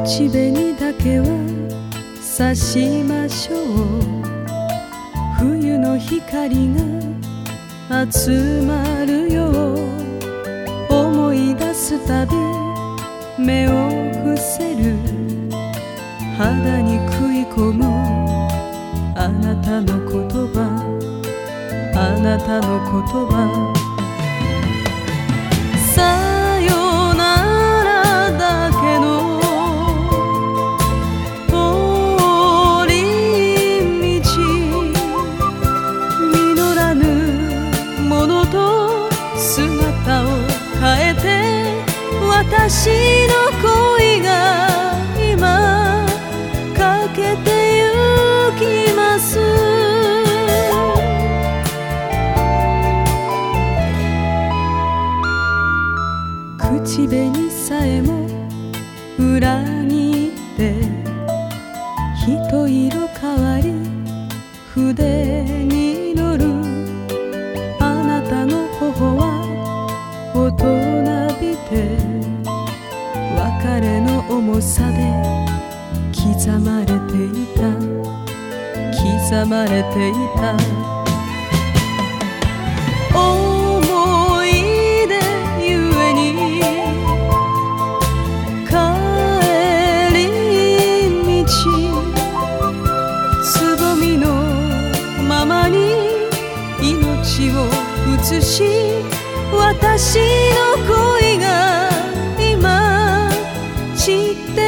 口紅だけは刺しましょう冬の光が集まるよ思い出すたび目を伏せる。肌に食い込むあなたの言葉あなたの言葉私の恋が今かけてゆきます。口紅さえも裏切って刻まれていた。刻まれていた。思い出ゆえに帰り道つぼみのままに命を移し私の恋が今散って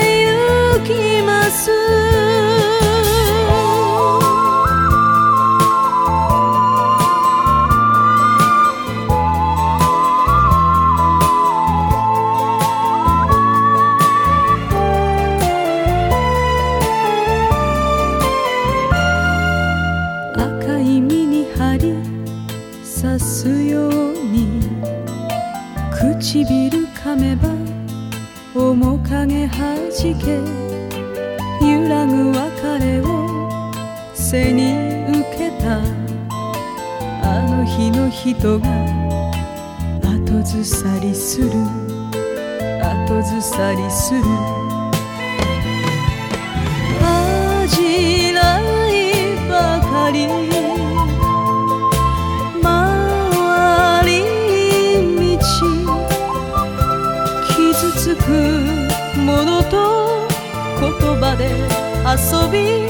刺すように。唇噛めば面影はじけ。揺らぐ別れを背に受けたあの日の人が後ずさりする後ずさりする。恥じらいばかり回り道。傷つくものとで遊び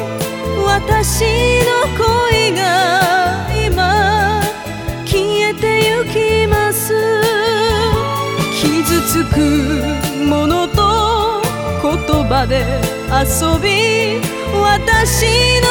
私の恋が今消えてゆきます。傷つくものと言葉で遊び私の